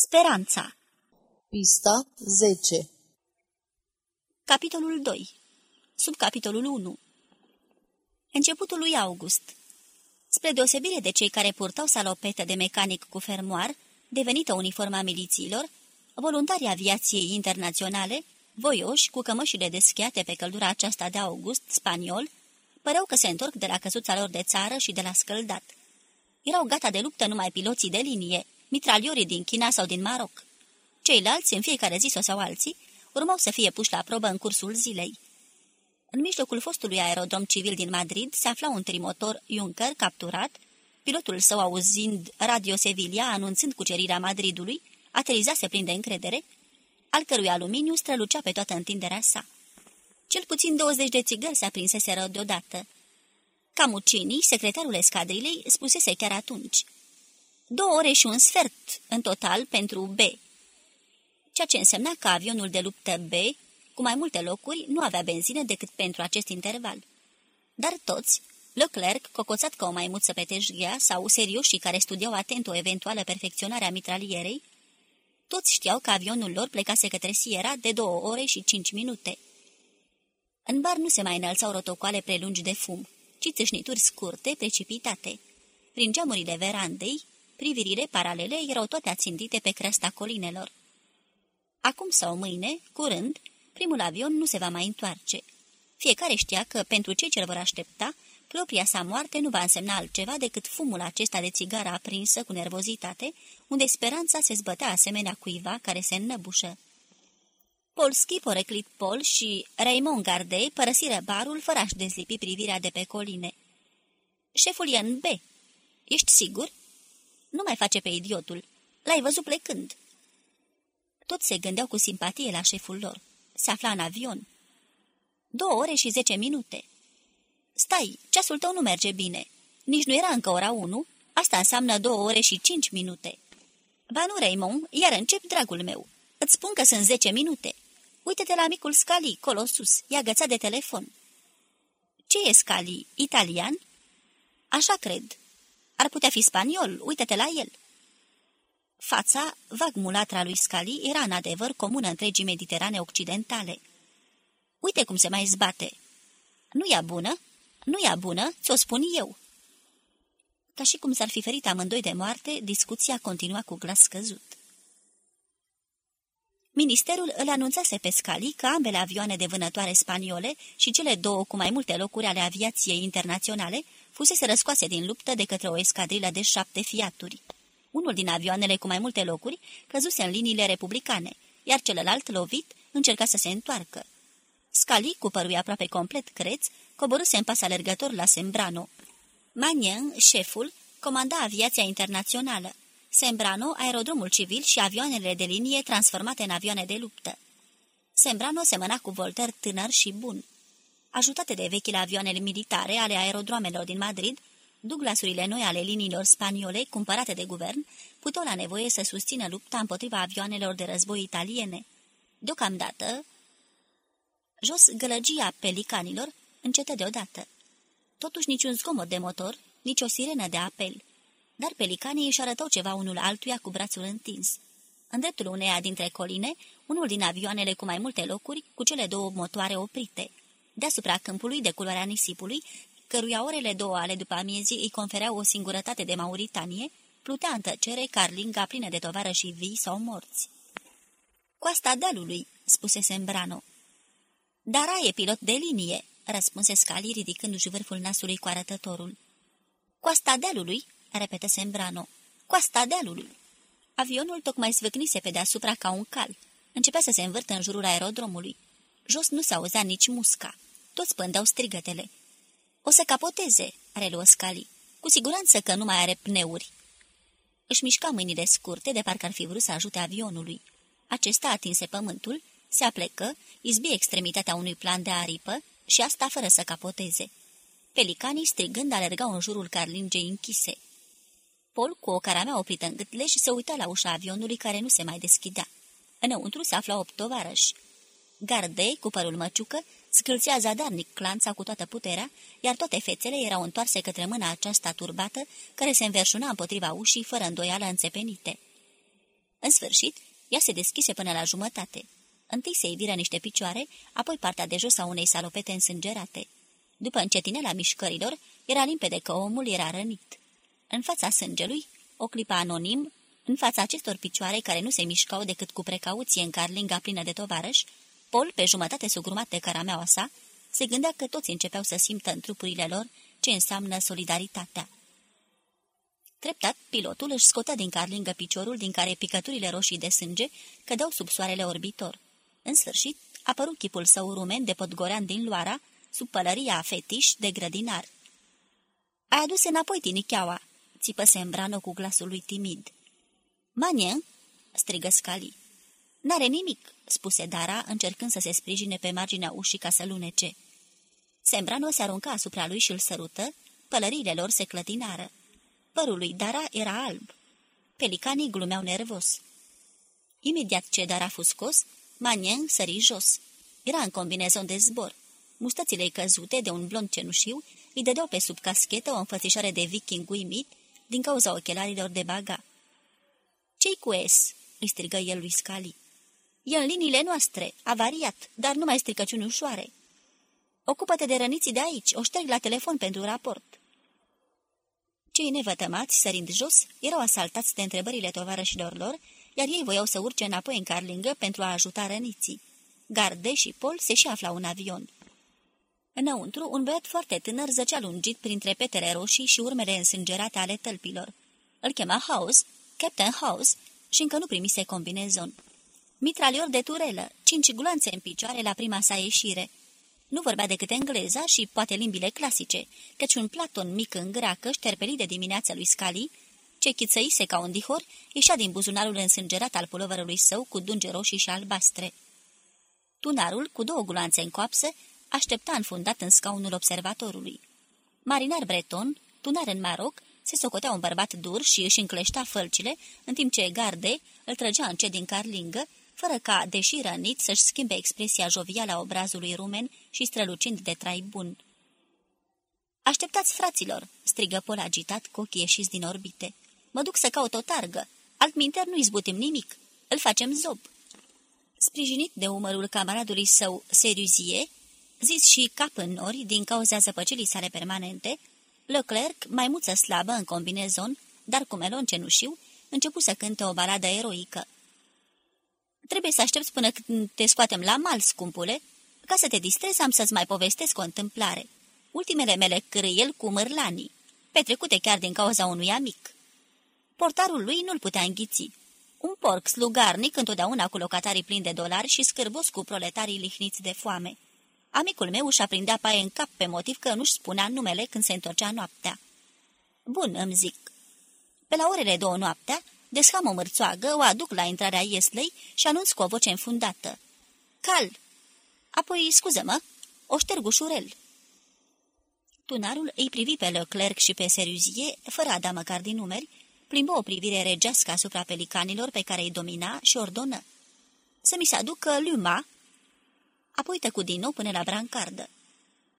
Speranța. Pista 10 Capitolul 2 Subcapitolul 1 Începutul lui August. Spre deosebire de cei care purtau salopetă de mecanic cu fermoar, devenită uniforma milițiilor, voluntarii aviației internaționale, voioși, cu cămășile deschiate pe căldura aceasta de august, spaniol, păreau că se întorc de la căsuța lor de țară și de la scăldat. Erau gata de luptă numai piloții de linie, mitraliorii din China sau din Maroc. Ceilalți, în fiecare zi sau alții, urmau să fie puși la probă în cursul zilei. În mijlocul fostului aerodrom civil din Madrid se afla un trimotor Juncker capturat, pilotul său auzind Radio Sevilla anunțând cucerirea Madridului, aterizase plin de încredere, al cărui aluminiu strălucea pe toată întinderea sa. Cel puțin 20 de țigări se aprinseseră deodată. Camucini, secretarul escadrilei, spusese chiar atunci. Două ore și un sfert, în total, pentru B. Ceea ce însemna că avionul de luptă B, cu mai multe locuri, nu avea benzină decât pentru acest interval. Dar toți, Leclerc, cocoțat ca o maimuță pe teșghea, sau serioșii care studiau atent o eventuală perfecționare a mitralierei, toți știau că avionul lor plecase către Sierra de două ore și cinci minute. În bar nu se mai înălțau rotocoale prelungi de fum, ci țâșnituri scurte, precipitate. Prin geamurile verandei, privirile paralele erau toate ațintite pe creasta colinelor. Acum sau mâine, curând, primul avion nu se va mai întoarce. Fiecare știa că, pentru cei ce vor aștepta, propria sa moarte nu va însemna altceva decât fumul acesta de țigară aprinsă cu nervozitate, unde speranța se zbătea asemenea cuiva care se înnăbușă. Polski, poreclit Pol și Raymond Gardei părăsiră barul fără a-și dezlipi privirea de pe coline. Șeful e în B. Ești sigur? Nu mai face pe idiotul. L-ai văzut plecând. Toți se gândeau cu simpatie la șeful lor. Se afla în avion. Două ore și zece minute. Stai, ceasul tău nu merge bine. Nici nu era încă ora unu. Asta înseamnă două ore și cinci minute. Ba nu, Raymond, iar încep, dragul meu. Îți spun că sunt zece minute. Uite-te la micul Scali, colo sus, e agățat de telefon. Ce e Scali? Italian? Așa cred. Ar putea fi spaniol, uite-te la el. Fața, vag mulatra lui Scali, era în adevăr comună întregii Mediterane occidentale. Uite cum se mai zbate. Nu e bună? Nu e bună, ți-o spun eu. Ca și cum s-ar fi ferit amândoi de moarte, discuția continua cu glas scăzut. Ministerul îl anunțase pe Scali că ambele avioane de vânătoare spaniole și cele două cu mai multe locuri ale aviației internaționale fusese răscoase din luptă de către o escadrilă de șapte fiaturi. Unul din avioanele cu mai multe locuri căzuse în liniile republicane, iar celălalt, lovit, încerca să se întoarcă. Scali, cu părui aproape complet creț, coboruse în pas alergător la Sembrano. Magnan, șeful, comanda aviația internațională. Sembrano, aerodromul civil și avioanele de linie transformate în avioane de luptă. Sembrano semăna cu Volter tânăr și bun. Ajutate de vechile avioanele militare ale aerodromelor din Madrid, Douglasurile noi ale liniilor spaniole, cumpărate de guvern, puteau la nevoie să susțină lupta împotriva avioanelor de război italiene. Deocamdată, jos gălăgia pelicanilor încetă deodată. Totuși niciun zgomot de motor, nici o sirenă de apel. Dar pelicanii își arătau ceva unul altuia cu brațul întins. În dreptul uneia dintre coline, unul din avioanele cu mai multe locuri, cu cele două motoare oprite. Deasupra câmpului de culoarea nisipului, căruia orele două ale după amiezii îi confereau o singurătate de Mauritanie, plutea în tăcere carlinga plină de tovară și vii sau morți. Coasta dealului, spuse Sembrano. Dara e pilot de linie, răspunse Scali ridicându-și vârful nasului cu arătătorul. Coasta dealului, repetă Sembrano. Coasta dealului. Avionul tocmai zvâcnise pe deasupra ca un cal. Începea să se învârtă în jurul aerodromului. Jos nu se auzea nici musca. Toți pândeau strigătele. O să capoteze, reluă Scali. Cu siguranță că nu mai are pneuri. Își mișca mâinile scurte, de parcă ar fi vrut să ajute avionului. Acesta atinse pământul, se aplecă, izbi extremitatea unui plan de aripă și asta fără să capoteze. Pelicanii, strigând, alergau în jurul carlingei închise. Pol, cu o caramea oprită în gâtlej, se uita la ușa avionului care nu se mai deschidea. Înăuntru se afla opt tovarăși. Gardei, cu părul măciucă, scâlțea zadarnic clanța cu toată puterea, iar toate fețele erau întoarse către mâna aceasta turbată, care se înverșuna împotriva ușii, fără îndoială înțepenite. În sfârșit, ea se deschise până la jumătate. Întâi se iviră niște picioare, apoi partea de jos a unei salopete însângerate. După încetineala mișcărilor, era limpede că omul era rănit. În fața sângelui, o clipă anonim, în fața acestor picioare care nu se mișcau decât cu precauție în carlinga plină de tovarăși, Paul, pe jumătate sugrumat de carameaua sa, se gândea că toți începeau să simtă în trupurile lor ce înseamnă solidaritatea. Treptat, pilotul își scotea din carlingă piciorul din care picăturile roșii de sânge cădeau sub soarele orbitor. În sfârșit, apăru chipul său rumen de podgorean din Loara, sub pălăria fetiș de grădinar. Ai adus înapoi tinicheaua!" țipă Sembrano cu glasul lui timid. Manie!" strigă Scali. N-are nimic," spuse Dara, încercând să se sprijine pe marginea ușii ca să lunece. Sembrano se arunca asupra lui și îl sărută, pălăriile lor se clătinară. Părul lui Dara era alb. Pelicanii glumeau nervos. Imediat ce Dara a fost scos, Manien sări jos. Era în combinezon de zbor. Mustățile căzute de un blond cenușiu îi dădeau pe sub caschetă o înfățișare de viking uimit din cauza ochelarilor de baga. Ce-i cu S?" îi strigă el lui Scali. E în liniile noastre, avariat, dar nu mai stricăciuni ușoare. Ocupă-te de răniții de aici, o șterg la telefon pentru raport." Cei nevătămați, sărind jos, erau asaltați de întrebările tovarășilor lor, iar ei voiau să urce înapoi în carlingă pentru a ajuta răniții. Garde și Pol se și aflau în avion. Înăuntru, un băiat foarte tânăr zăcea lungit printre petele roșii și urmele însângerate ale tălpilor. Îl chema House, Captain House, și încă nu primise combinezon. Mitralior de turelă, cinci gulanțe în picioare la prima sa ieșire. Nu vorbea decât engleza și poate limbile clasice, căci un platon mic în gracă, șterpelit de dimineața lui Scali, ce chițăise ca un dihor, ieșea din buzunarul însângerat al pulovărului său cu dunge roșii și albastre. Tunarul, cu două gulanțe în coapsă, aștepta înfundat în scaunul observatorului. Marinar breton, tunar în Maroc, se socotea un bărbat dur și își încleștea fălcile, în timp ce Garde îl trăgea încet din carlingă, fără ca, deși rănit, să-și schimbe expresia jovială a obrazului rumen și strălucind de trai bun. Așteptați, fraților!" strigă Pol agitat, cu ochii ieșiți din orbite. Mă duc să caut o targă. Altminter nu izbutim nimic. Îl facem zob." Sprijinit de umărul camaradului său, Seriuzie, zis și cap în nori din cauza zăpăcilii sale permanente, Leclerc, maimuță slabă în combinezon, dar cu melon cenușiu, începu să cânte o baladă eroică. Trebuie să aștepți până când te scoatem la mal, scumpule. Ca să te distrezi, am să-ți mai povestesc o întâmplare. Ultimele mele cârâiel cu mârlanii, petrecute chiar din cauza unui amic. Portarul lui nu-l putea înghiți. Un porc slugarnic, întotdeauna cu locatarii plini de dolari și scârbos cu proletarii lihniți de foame. Amicul meu își aprindea paie în cap pe motiv că nu-și spunea numele când se întorcea noaptea. Bun, îmi zic. Pe la orele două noaptea, descham o mărțoagă, o aduc la intrarea ieslei și anunț cu o voce înfundată. Cal! Apoi, scuză-mă, o șterg ușurel. Tunarul îi privi pe Leclerc și pe Seriuzie, fără a da măcar din numeri, plimbă o privire regească asupra pelicanilor pe care îi domina și ordonă. Să mi se aducă luma, apoi tăcu din nou până la brancardă.